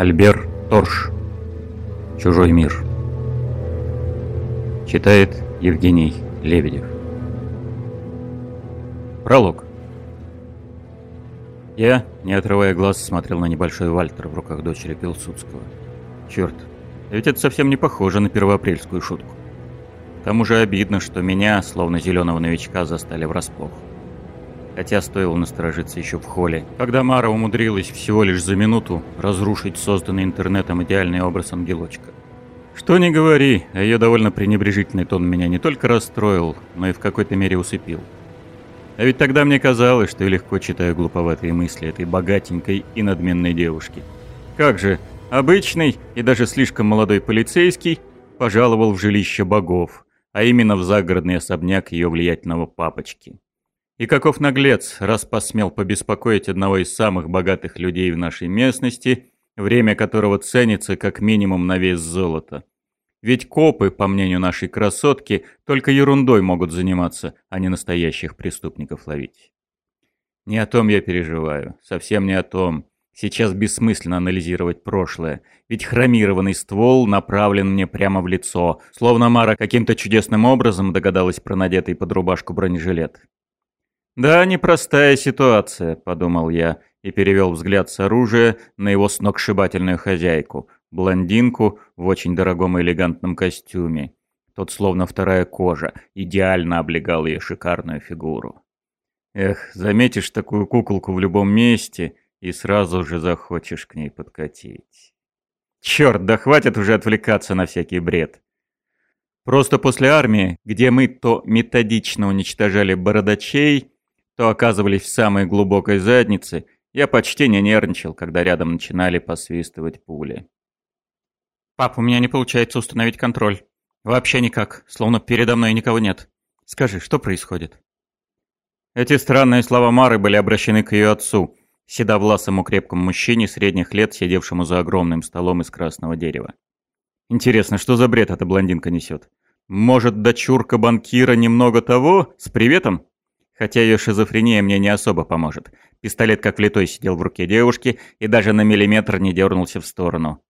Альбер Торш. Чужой мир. Читает Евгений Лебедев. Пролог. Я, не отрывая глаз, смотрел на небольшой Вальтер в руках дочери Пилсудского. Черт, ведь это совсем не похоже на первоапрельскую шутку. К тому же обидно, что меня, словно зеленого новичка, застали врасплох хотя стоило насторожиться еще в холле, когда Мара умудрилась всего лишь за минуту разрушить созданный интернетом идеальный образ ангелочка. Что ни говори, а ее довольно пренебрежительный тон меня не только расстроил, но и в какой-то мере усыпил. А ведь тогда мне казалось, что я легко читаю глуповатые мысли этой богатенькой и надменной девушки. Как же, обычный и даже слишком молодой полицейский пожаловал в жилище богов, а именно в загородный особняк ее влиятельного папочки. И каков наглец, раз посмел побеспокоить одного из самых богатых людей в нашей местности, время которого ценится как минимум на вес золота. Ведь копы, по мнению нашей красотки, только ерундой могут заниматься, а не настоящих преступников ловить. Не о том я переживаю, совсем не о том. Сейчас бессмысленно анализировать прошлое, ведь хромированный ствол направлен мне прямо в лицо, словно Мара каким-то чудесным образом догадалась про надетый под рубашку бронежилет. «Да, непростая ситуация», — подумал я и перевел взгляд с оружия на его сногсшибательную хозяйку, блондинку в очень дорогом и элегантном костюме. Тот словно вторая кожа, идеально облегал ее шикарную фигуру. Эх, заметишь такую куколку в любом месте и сразу же захочешь к ней подкатить. Черт, да хватит уже отвлекаться на всякий бред. Просто после армии, где мы то методично уничтожали бородачей, то оказывались в самой глубокой заднице, я почти не нервничал, когда рядом начинали посвистывать пули. «Пап, у меня не получается установить контроль. Вообще никак, словно передо мной никого нет. Скажи, что происходит?» Эти странные слова Мары были обращены к ее отцу, седовласому крепкому мужчине средних лет, сидевшему за огромным столом из красного дерева. Интересно, что за бред эта блондинка несет? Может, дочурка банкира немного того, с приветом? Хотя ее шизофрения мне не особо поможет. Пистолет как влитой сидел в руке девушки и даже на миллиметр не дернулся в сторону.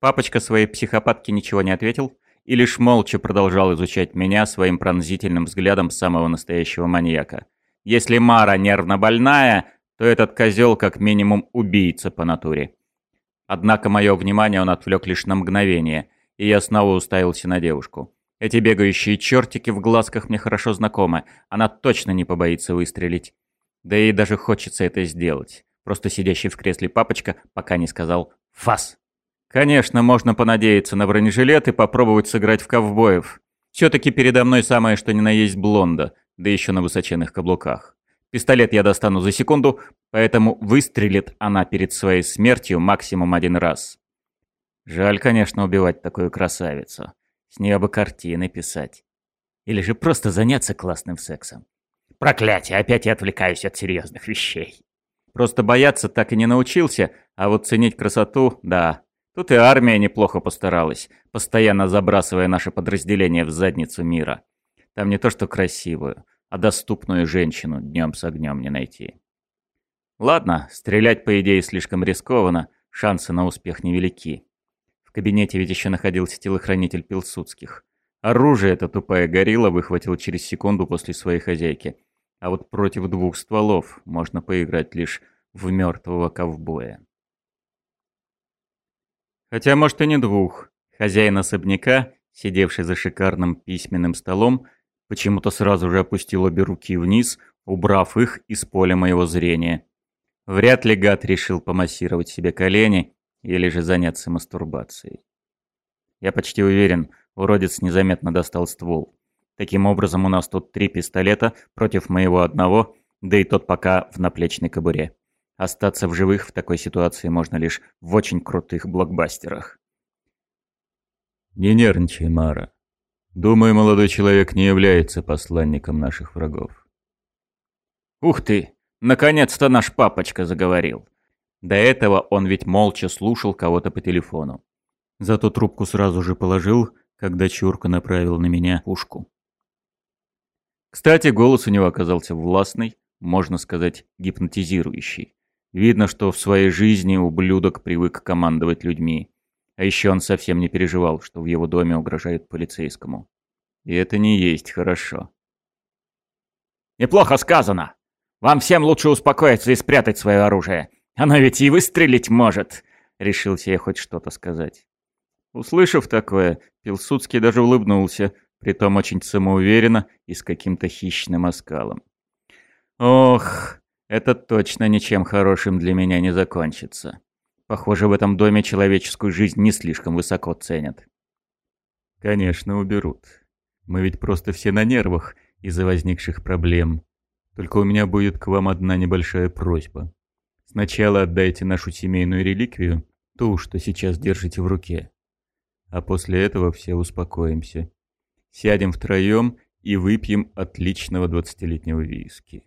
Папочка своей психопатке ничего не ответил и лишь молча продолжал изучать меня своим пронзительным взглядом самого настоящего маньяка. Если Мара нервно больная, то этот козел как минимум убийца по натуре. Однако мое внимание он отвлек лишь на мгновение, и я снова уставился на девушку. Эти бегающие чертики в глазках мне хорошо знакомы. Она точно не побоится выстрелить. Да и даже хочется это сделать. Просто сидящий в кресле папочка пока не сказал «фас». Конечно, можно понадеяться на бронежилет и попробовать сыграть в ковбоев. Все-таки передо мной самое что ни на есть блонда, да еще на высоченных каблуках. Пистолет я достану за секунду, поэтому выстрелит она перед своей смертью максимум один раз. Жаль, конечно, убивать такую красавицу. С нее бы картины писать. Или же просто заняться классным сексом. Проклятие, опять я отвлекаюсь от серьезных вещей. Просто бояться так и не научился, а вот ценить красоту, да. Тут и армия неплохо постаралась, постоянно забрасывая наше подразделение в задницу мира. Там не то что красивую, а доступную женщину днем с огнем не найти. Ладно, стрелять по идее слишком рискованно, шансы на успех невелики. В кабинете ведь еще находился телохранитель Пилсудских. Оружие эта тупая горилла выхватил через секунду после своей хозяйки. А вот против двух стволов можно поиграть лишь в мертвого ковбоя. Хотя, может, и не двух. Хозяин особняка, сидевший за шикарным письменным столом, почему-то сразу же опустил обе руки вниз, убрав их из поля моего зрения. Вряд ли гад решил помассировать себе колени или же заняться мастурбацией. Я почти уверен, уродец незаметно достал ствол. Таким образом, у нас тут три пистолета против моего одного, да и тот пока в наплечной кобуре. Остаться в живых в такой ситуации можно лишь в очень крутых блокбастерах. Не нервничай, Мара. Думаю, молодой человек не является посланником наших врагов. Ух ты! Наконец-то наш папочка заговорил. До этого он ведь молча слушал кого-то по телефону. Зато трубку сразу же положил, когда Чурка направил на меня пушку. Кстати, голос у него оказался властный, можно сказать, гипнотизирующий. Видно, что в своей жизни ублюдок привык командовать людьми. А еще он совсем не переживал, что в его доме угрожают полицейскому. И это не есть хорошо. «Неплохо сказано. Вам всем лучше успокоиться и спрятать свое оружие. Оно ведь и выстрелить может», — решился я хоть что-то сказать. Услышав такое, Пилсудский даже улыбнулся, притом очень самоуверенно и с каким-то хищным оскалом. «Ох, это точно ничем хорошим для меня не закончится. Похоже, в этом доме человеческую жизнь не слишком высоко ценят». «Конечно, уберут. Мы ведь просто все на нервах из-за возникших проблем. Только у меня будет к вам одна небольшая просьба. Сначала отдайте нашу семейную реликвию, ту, что сейчас держите в руке. А после этого все успокоимся. Сядем втроем и выпьем отличного двадцатилетнего виски.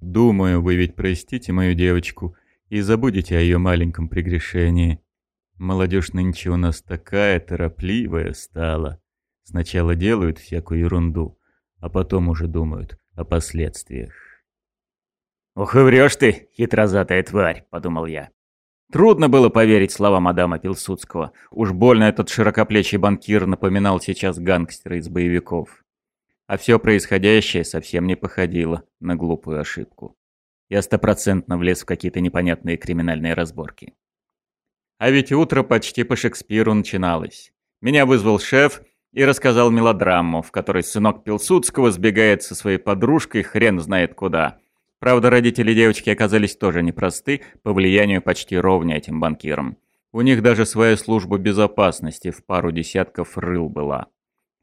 Думаю, вы ведь простите мою девочку и забудете о ее маленьком прегрешении. Молодежь нынче у нас такая торопливая стала. Сначала делают всякую ерунду, а потом уже думают о последствиях. «Ох и врешь ты, хитрозатая тварь», — подумал я. Трудно было поверить словам Адама Пилсудского. Уж больно этот широкоплечий банкир напоминал сейчас гангстера из боевиков. А все происходящее совсем не походило на глупую ошибку. Я стопроцентно влез в какие-то непонятные криминальные разборки. А ведь утро почти по Шекспиру начиналось. Меня вызвал шеф и рассказал мелодраму, в которой сынок Пилсудского сбегает со своей подружкой хрен знает куда. Правда, родители девочки оказались тоже непросты, по влиянию почти ровня этим банкирам. У них даже своя служба безопасности в пару десятков рыл была.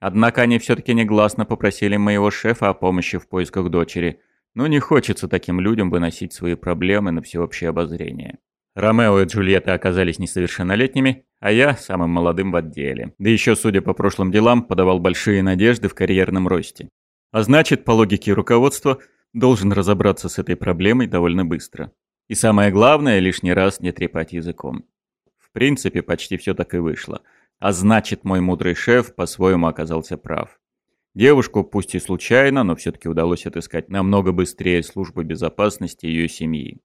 Однако они все-таки негласно попросили моего шефа о помощи в поисках дочери. Но не хочется таким людям выносить свои проблемы на всеобщее обозрение. Ромео и Джульетта оказались несовершеннолетними, а я самым молодым в отделе. Да еще, судя по прошлым делам, подавал большие надежды в карьерном росте. А значит, по логике руководства, должен разобраться с этой проблемой довольно быстро. И самое главное, лишний раз не трепать языком. В принципе, почти все так и вышло. А значит, мой мудрый шеф по-своему оказался прав. Девушку, пусть и случайно, но все-таки удалось отыскать намного быстрее службы безопасности ее семьи.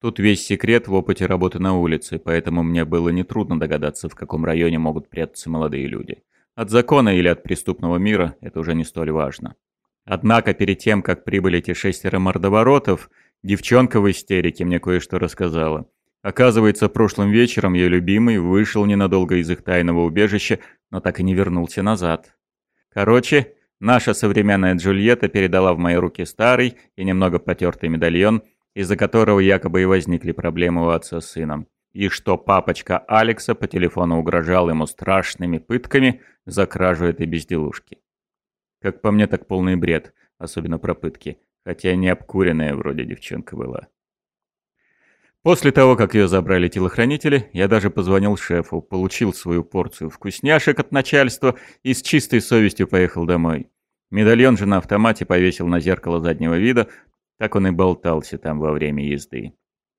Тут весь секрет в опыте работы на улице, поэтому мне было нетрудно догадаться, в каком районе могут прятаться молодые люди. От закона или от преступного мира это уже не столь важно. Однако перед тем, как прибыли эти шестеро мордоворотов, девчонка в истерике мне кое-что рассказала. Оказывается, прошлым вечером ее любимый вышел ненадолго из их тайного убежища, но так и не вернулся назад. Короче, наша современная Джульетта передала в мои руки старый и немного потертый медальон – из-за которого якобы и возникли проблемы у отца с сыном. И что папочка Алекса по телефону угрожал ему страшными пытками за кражу этой безделушки. Как по мне, так полный бред, особенно про пытки, хотя не обкуренная вроде девчонка была. После того, как ее забрали телохранители, я даже позвонил шефу, получил свою порцию вкусняшек от начальства и с чистой совестью поехал домой. Медальон же на автомате повесил на зеркало заднего вида, так он и болтался там во время езды.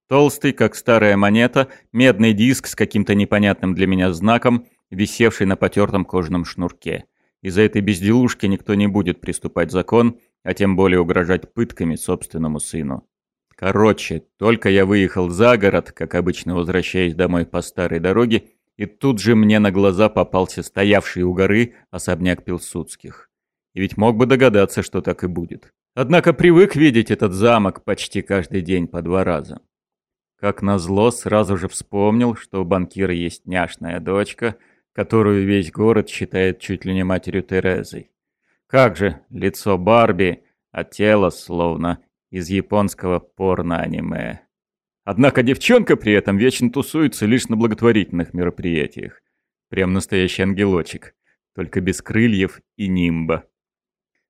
Толстый, как старая монета, медный диск с каким-то непонятным для меня знаком, висевший на потертом кожаном шнурке. Из-за этой безделушки никто не будет приступать закон, а тем более угрожать пытками собственному сыну. Короче, только я выехал за город, как обычно возвращаясь домой по старой дороге, и тут же мне на глаза попался стоявший у горы особняк Пилсудских. И ведь мог бы догадаться, что так и будет. Однако привык видеть этот замок почти каждый день по два раза. Как назло, сразу же вспомнил, что у банкира есть няшная дочка, которую весь город считает чуть ли не матерью Терезой. Как же, лицо Барби, а тело словно из японского порно-аниме. Однако девчонка при этом вечно тусуется лишь на благотворительных мероприятиях. Прям настоящий ангелочек, только без крыльев и нимба.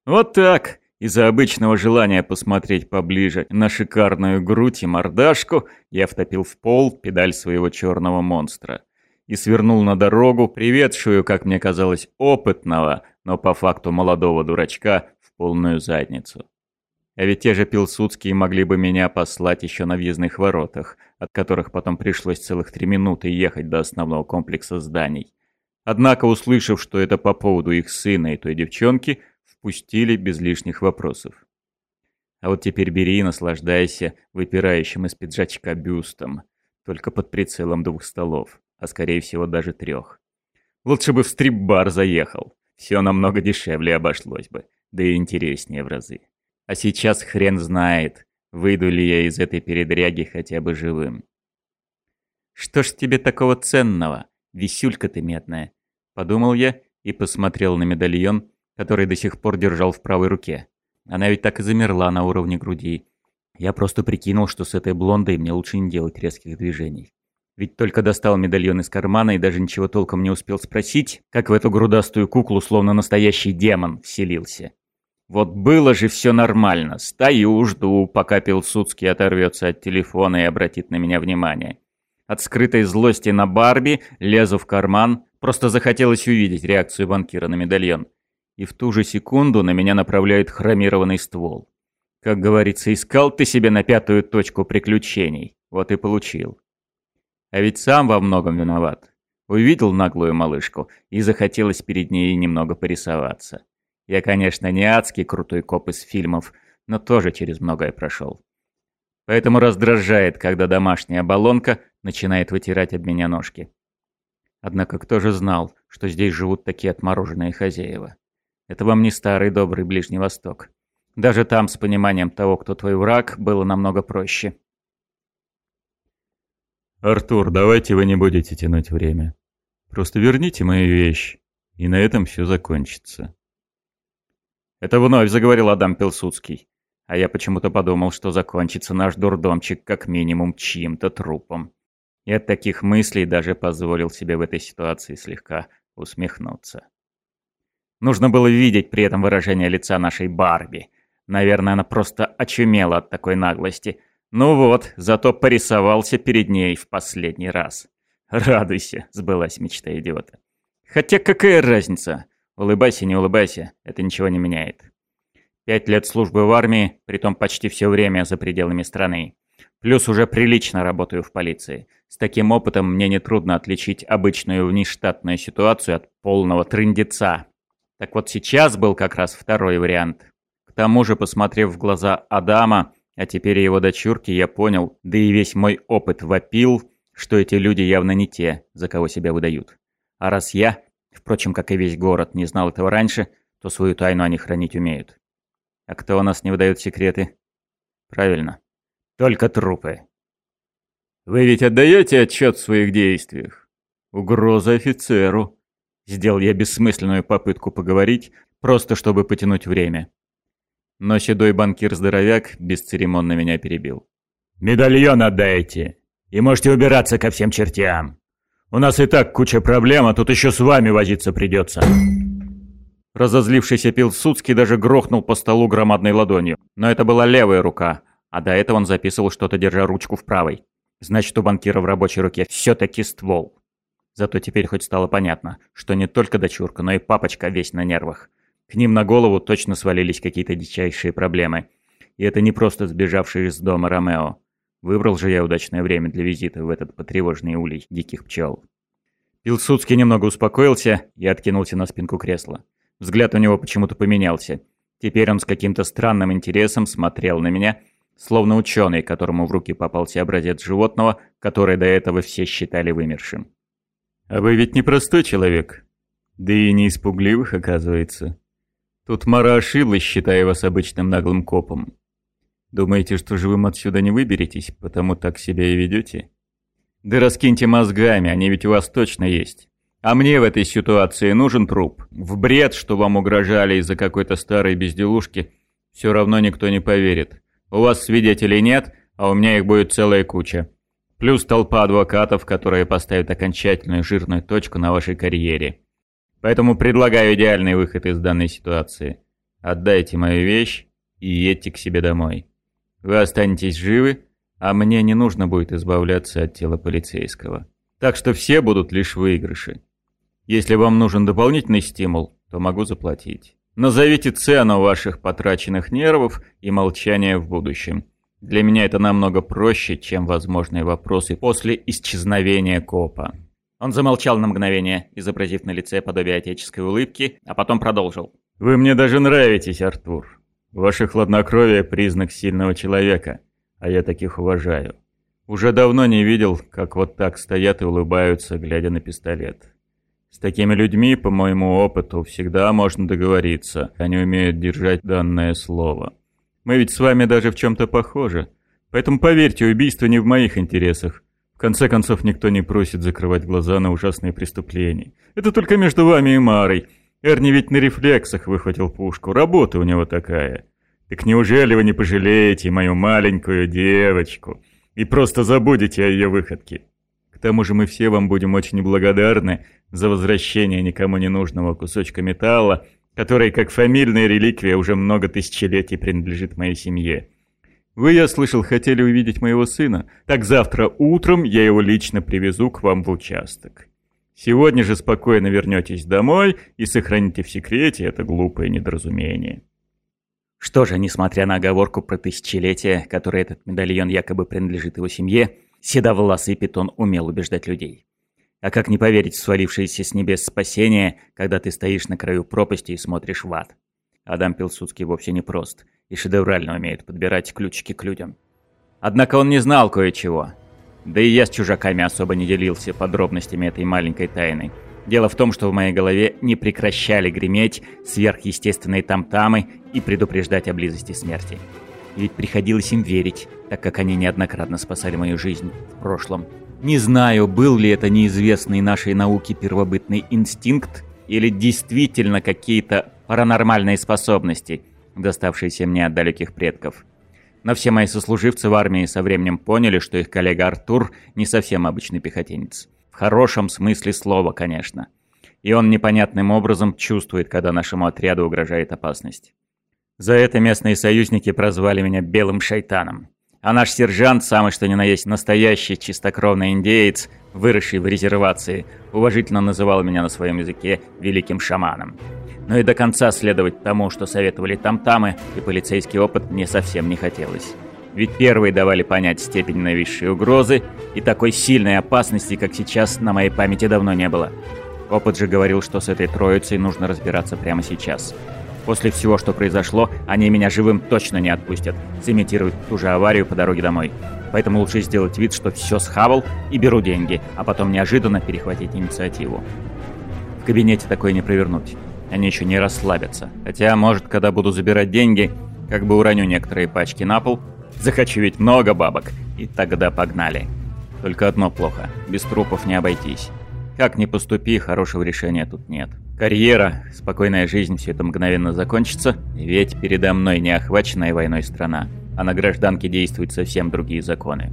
Вот так. Из-за обычного желания посмотреть поближе на шикарную грудь и мордашку я втопил в пол педаль своего черного монстра и свернул на дорогу, приветшую, как мне казалось, опытного, но по факту молодого дурачка в полную задницу. А ведь те же Пилсудские могли бы меня послать еще на въездных воротах, от которых потом пришлось целых три минуты ехать до основного комплекса зданий. Однако, услышав, что это по поводу их сына и той девчонки, впустили без лишних вопросов. А вот теперь бери и наслаждайся выпирающим из пиджачка бюстом, только под прицелом двух столов, а скорее всего даже трех. Лучше бы в стрип-бар заехал. Все намного дешевле обошлось бы, да и интереснее в разы. А сейчас хрен знает, выйду ли я из этой передряги хотя бы живым. «Что ж тебе такого ценного, висюлька ты медная?» Подумал я и посмотрел на медальон, который до сих пор держал в правой руке. Она ведь так и замерла на уровне груди. Я просто прикинул, что с этой блондой мне лучше не делать резких движений. Ведь только достал медальон из кармана и даже ничего толком не успел спросить, как в эту грудастую куклу словно настоящий демон вселился. Вот было же все нормально. Стою, жду, пока Пилсудский оторвется от телефона и обратит на меня внимание. От скрытой злости на Барби лезу в карман, просто захотелось увидеть реакцию банкира на медальон и в ту же секунду на меня направляет хромированный ствол. Как говорится, искал ты себе на пятую точку приключений, вот и получил. А ведь сам во многом виноват. Увидел наглую малышку и захотелось перед ней немного порисоваться. Я, конечно, не адский крутой коп из фильмов, но тоже через многое прошел. Поэтому раздражает, когда домашняя баллонка начинает вытирать об меня ножки. Однако кто же знал, что здесь живут такие отмороженные хозяева? Это вам не старый добрый Ближний Восток. Даже там с пониманием того, кто твой враг, было намного проще. «Артур, давайте вы не будете тянуть время. Просто верните мою вещь, и на этом все закончится». Это вновь заговорил Адам Пилсудский. А я почему-то подумал, что закончится наш дурдомчик как минимум чьим-то трупом. И от таких мыслей даже позволил себе в этой ситуации слегка усмехнуться. Нужно было видеть при этом выражение лица нашей Барби. Наверное, она просто очумела от такой наглости. Ну вот, зато порисовался перед ней в последний раз. Радуйся, сбылась мечта идиота. Хотя какая разница? Улыбайся, не улыбайся, это ничего не меняет. Пять лет службы в армии, притом почти все время за пределами страны. Плюс уже прилично работаю в полиции. С таким опытом мне нетрудно отличить обычную внештатную ситуацию от полного трындеца, так вот сейчас был как раз второй вариант. К тому же, посмотрев в глаза Адама, а теперь его дочурки, я понял, да и весь мой опыт вопил, что эти люди явно не те, за кого себя выдают. А раз я, впрочем, как и весь город, не знал этого раньше, то свою тайну они хранить умеют. А кто у нас не выдает секреты? Правильно. Только трупы. Вы ведь отдаете отчет в своих действиях? Угроза офицеру. Сделал я бессмысленную попытку поговорить, просто чтобы потянуть время. Но седой банкир-здоровяк бесцеремонно меня перебил. «Медальон отдайте, и можете убираться ко всем чертям. У нас и так куча проблем, а тут еще с вами возиться придется». Разозлившийся Пилсудский даже грохнул по столу громадной ладонью. Но это была левая рука, а до этого он записывал что-то, держа ручку в правой. Значит, у банкира в рабочей руке все-таки ствол. Зато теперь хоть стало понятно, что не только дочурка, но и папочка весь на нервах. К ним на голову точно свалились какие-то дичайшие проблемы. И это не просто сбежавший из дома Ромео. Выбрал же я удачное время для визита в этот потревожный улей диких пчел. Пилсудский немного успокоился и откинулся на спинку кресла. Взгляд у него почему-то поменялся. Теперь он с каким-то странным интересом смотрел на меня, словно ученый, которому в руки попался образец животного, которое до этого все считали вымершим. А вы ведь не простой человек. Да и не испугливых, оказывается. Тут Мара ошиблась, считая вас обычным наглым копом. Думаете, что живым отсюда не выберетесь, потому так себя и ведете? Да раскиньте мозгами, они ведь у вас точно есть. А мне в этой ситуации нужен труп. В бред, что вам угрожали из-за какой-то старой безделушки, все равно никто не поверит. У вас свидетелей нет, а у меня их будет целая куча. Плюс толпа адвокатов, которые поставят окончательную жирную точку на вашей карьере. Поэтому предлагаю идеальный выход из данной ситуации. Отдайте мою вещь и едьте к себе домой. Вы останетесь живы, а мне не нужно будет избавляться от тела полицейского. Так что все будут лишь выигрыши. Если вам нужен дополнительный стимул, то могу заплатить. Назовите цену ваших потраченных нервов и молчания в будущем. Для меня это намного проще, чем возможные вопросы после исчезновения копа. Он замолчал на мгновение, изобразив на лице подобие отеческой улыбки, а потом продолжил. «Вы мне даже нравитесь, Артур. Ваше хладнокровие – признак сильного человека, а я таких уважаю. Уже давно не видел, как вот так стоят и улыбаются, глядя на пистолет. С такими людьми, по моему опыту, всегда можно договориться. Они умеют держать данное слово. Мы ведь с вами даже в чем-то похожи. Поэтому поверьте, убийство не в моих интересах. Конце концов, никто не просит закрывать глаза на ужасные преступления. Это только между вами и Марой. Эрни ведь на рефлексах выхватил пушку. Работа у него такая. Так неужели вы не пожалеете мою маленькую девочку и просто забудете о ее выходке? К тому же мы все вам будем очень благодарны за возвращение никому не нужного кусочка металла, который, как фамильная реликвия, уже много тысячелетий принадлежит моей семье. Вы, я слышал, хотели увидеть моего сына. Так завтра утром я его лично привезу к вам в участок. Сегодня же спокойно вернетесь домой и сохраните в секрете это глупое недоразумение. Что же, несмотря на оговорку про тысячелетие, которое этот медальон якобы принадлежит его семье, Седовласый питон умел убеждать людей. А как не поверить в свалившееся с небес спасение, когда ты стоишь на краю пропасти и смотришь в ад? Адам Пилсудский вовсе не прост и шедеврально умеет подбирать ключики к людям. Однако он не знал кое-чего. Да и я с чужаками особо не делился подробностями этой маленькой тайны. Дело в том, что в моей голове не прекращали греметь сверхъестественные тамтамы и предупреждать о близости смерти. И ведь приходилось им верить, так как они неоднократно спасали мою жизнь в прошлом. Не знаю, был ли это неизвестный нашей науке первобытный инстинкт, или действительно какие-то паранормальные способности, доставшиеся мне от далеких предков. Но все мои сослуживцы в армии со временем поняли, что их коллега Артур не совсем обычный пехотинец. В хорошем смысле слова, конечно. И он непонятным образом чувствует, когда нашему отряду угрожает опасность. За это местные союзники прозвали меня «белым шайтаном». А наш сержант, самый что ни на есть настоящий чистокровный индеец, выросший в резервации, уважительно называл меня на своем языке «великим шаманом». Но и до конца следовать тому, что советовали там-тамы, и полицейский опыт мне совсем не хотелось. Ведь первые давали понять степень нависшей угрозы, и такой сильной опасности, как сейчас, на моей памяти давно не было. Опыт же говорил, что с этой троицей нужно разбираться прямо сейчас. После всего, что произошло, они меня живым точно не отпустят. Сымитируют ту же аварию по дороге домой. Поэтому лучше сделать вид, что все схавал и беру деньги, а потом неожиданно перехватить инициативу. В кабинете такое не провернуть. Они еще не расслабятся. Хотя, может, когда буду забирать деньги, как бы уроню некоторые пачки на пол, захочу ведь много бабок, и тогда погнали. Только одно плохо, без трупов не обойтись. Как ни поступи, хорошего решения тут нет. Карьера, спокойная жизнь, все это мгновенно закончится, ведь передо мной не охваченная войной страна, а на гражданке действуют совсем другие законы.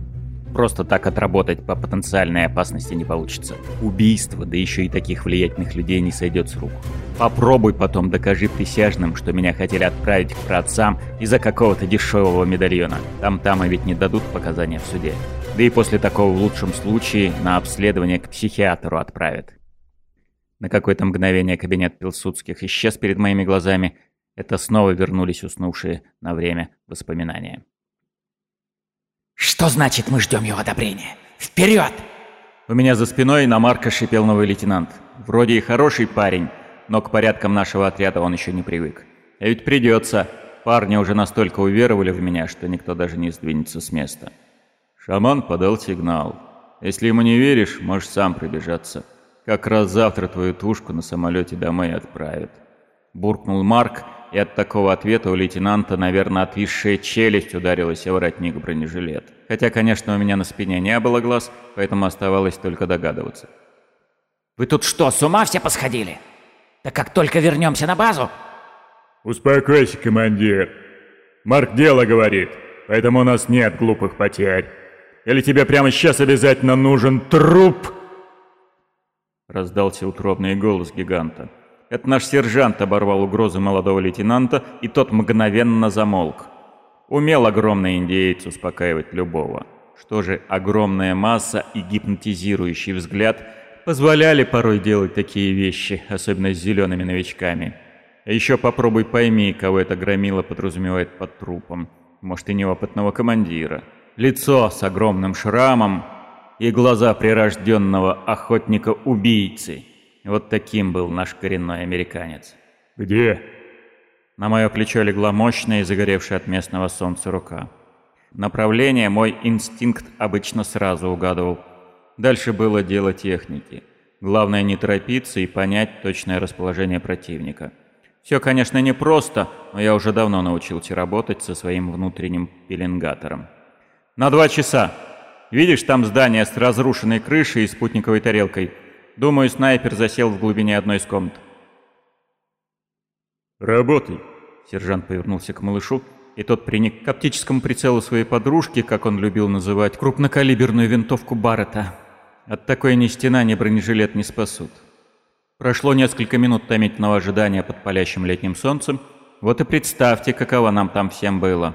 Просто так отработать по потенциальной опасности не получится. Убийство, да еще и таких влиятельных людей не сойдет с рук. Попробуй потом докажи присяжным, что меня хотели отправить к праотцам из-за какого-то дешевого медальона. Там-там и ведь не дадут показания в суде. Да и после такого в лучшем случае на обследование к психиатру отправят. На какое-то мгновение кабинет Пилсудских исчез перед моими глазами. Это снова вернулись уснувшие на время воспоминания. «Что значит мы ждем его одобрения? Вперед!» У меня за спиной на Марка шипел новый лейтенант. Вроде и хороший парень, но к порядкам нашего отряда он еще не привык. А ведь придется. Парни уже настолько уверовали в меня, что никто даже не сдвинется с места. Шаман подал сигнал. Если ему не веришь, можешь сам пробежаться. Как раз завтра твою тушку на самолете домой отправят. Буркнул Марк, и от такого ответа у лейтенанта, наверное, отвисшая челюсть ударилась о воротник бронежилет. Хотя, конечно, у меня на спине не было глаз, поэтому оставалось только догадываться. «Вы тут что, с ума все посходили? Да как только вернемся на базу...» «Успокойся, командир. Марк дело говорит, поэтому у нас нет глупых потерь. Или тебе прямо сейчас обязательно нужен труп?» Раздался утробный голос гиганта. Это наш сержант оборвал угрозы молодого лейтенанта, и тот мгновенно замолк. Умел огромный индеец успокаивать любого. Что же, огромная масса и гипнотизирующий взгляд позволяли порой делать такие вещи, особенно с зелеными новичками. А еще попробуй пойми, кого это громило подразумевает под трупом. Может, и неопытного командира. Лицо с огромным шрамом, и глаза прирожденного охотника-убийцы. Вот таким был наш коренной американец. «Где?» На мое плечо легла мощная и загоревшая от местного солнца рука. Направление мой инстинкт обычно сразу угадывал. Дальше было дело техники. Главное не торопиться и понять точное расположение противника. Все, конечно, непросто, но я уже давно научился работать со своим внутренним пеленгатором. «На два часа. Видишь там здание с разрушенной крышей и спутниковой тарелкой? Думаю, снайпер засел в глубине одной из комнат». «Работай!» Сержант повернулся к малышу, и тот приник к оптическому прицелу своей подружки, как он любил называть, крупнокалиберную винтовку Баррета. От такой ни стена, ни бронежилет не спасут. Прошло несколько минут томительного ожидания под палящим летним солнцем. Вот и представьте, каково нам там всем было.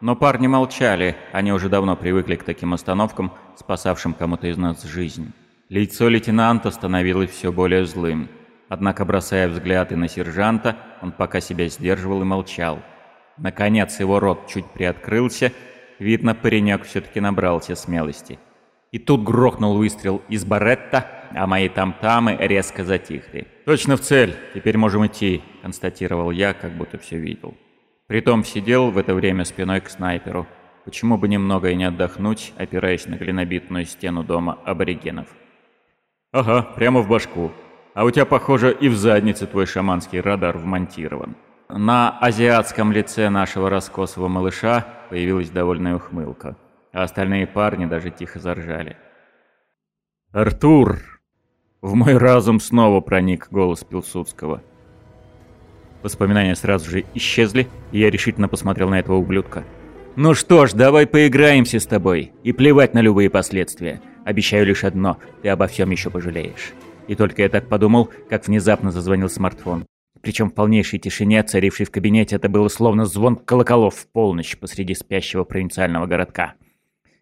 Но парни молчали, они уже давно привыкли к таким остановкам, спасавшим кому-то из нас жизнь. Лицо лейтенанта становилось все более злым. Однако, бросая взгляды на сержанта, он пока себя сдерживал и молчал. Наконец его рот чуть приоткрылся, видно, паренек все-таки набрался смелости. И тут грохнул выстрел из баретта, а мои там-тамы резко затихли. «Точно в цель, теперь можем идти», — констатировал я, как будто все видел. Притом сидел в это время спиной к снайперу. Почему бы немного и не отдохнуть, опираясь на глинобитную стену дома аборигенов? «Ага, прямо в башку», а у тебя, похоже, и в заднице твой шаманский радар вмонтирован. На азиатском лице нашего раскосого малыша появилась довольная ухмылка, а остальные парни даже тихо заржали. «Артур!» В мой разум снова проник голос Пилсудского. Воспоминания сразу же исчезли, и я решительно посмотрел на этого ублюдка. «Ну что ж, давай поиграемся с тобой, и плевать на любые последствия. Обещаю лишь одно, ты обо всем еще пожалеешь». И только я так подумал, как внезапно зазвонил смартфон. Причем в полнейшей тишине, царившей в кабинете, это было словно звон колоколов в полночь посреди спящего провинциального городка.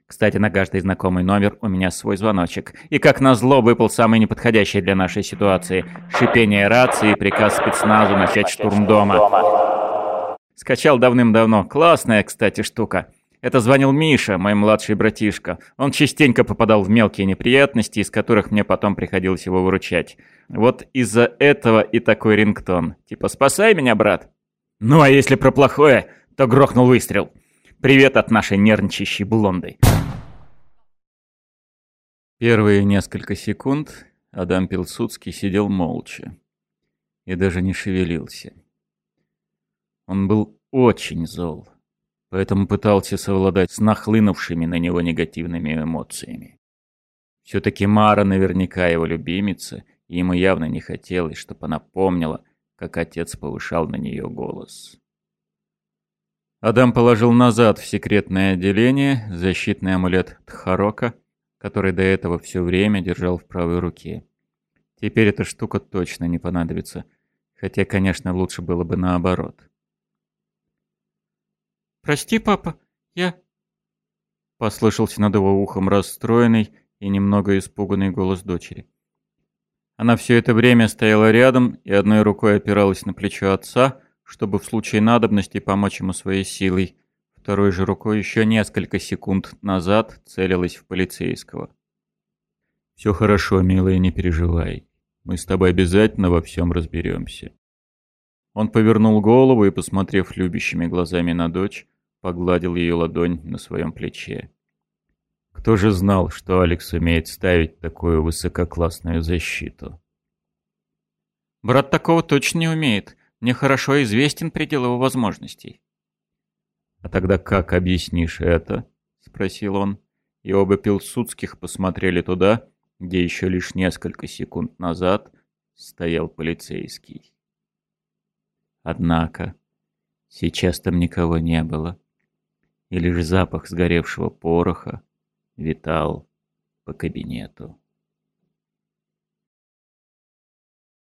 Кстати, на каждый знакомый номер у меня свой звоночек. И как назло выпал самый неподходящий для нашей ситуации. Шипение рации и приказ спецназу начать штурм дома. Скачал давным-давно. Классная, кстати, штука. Это звонил Миша, мой младший братишка. Он частенько попадал в мелкие неприятности, из которых мне потом приходилось его выручать. Вот из-за этого и такой рингтон. Типа «Спасай меня, брат!» Ну а если про плохое, то грохнул выстрел. Привет от нашей нервничащей блонды. Первые несколько секунд Адам Пилсудский сидел молча и даже не шевелился. Он был очень зол поэтому пытался совладать с нахлынувшими на него негативными эмоциями. Все-таки Мара наверняка его любимица, и ему явно не хотелось, чтобы она помнила, как отец повышал на нее голос. Адам положил назад в секретное отделение защитный амулет Тхарока, который до этого все время держал в правой руке. Теперь эта штука точно не понадобится, хотя, конечно, лучше было бы наоборот. «Прости, папа, я...» Послышался над его ухом расстроенный и немного испуганный голос дочери. Она все это время стояла рядом и одной рукой опиралась на плечо отца, чтобы в случае надобности помочь ему своей силой. Второй же рукой еще несколько секунд назад целилась в полицейского. «Все хорошо, милая, не переживай. Мы с тобой обязательно во всем разберемся». Он повернул голову и, посмотрев любящими глазами на дочь, погладил ее ладонь на своем плече. Кто же знал, что Алекс умеет ставить такую высококлассную защиту? Брат такого точно не умеет. Мне хорошо известен предел его возможностей. А тогда как объяснишь это? Спросил он. И оба Пилсудских посмотрели туда, где еще лишь несколько секунд назад стоял полицейский. Однако сейчас там никого не было и лишь запах сгоревшего пороха витал по кабинету.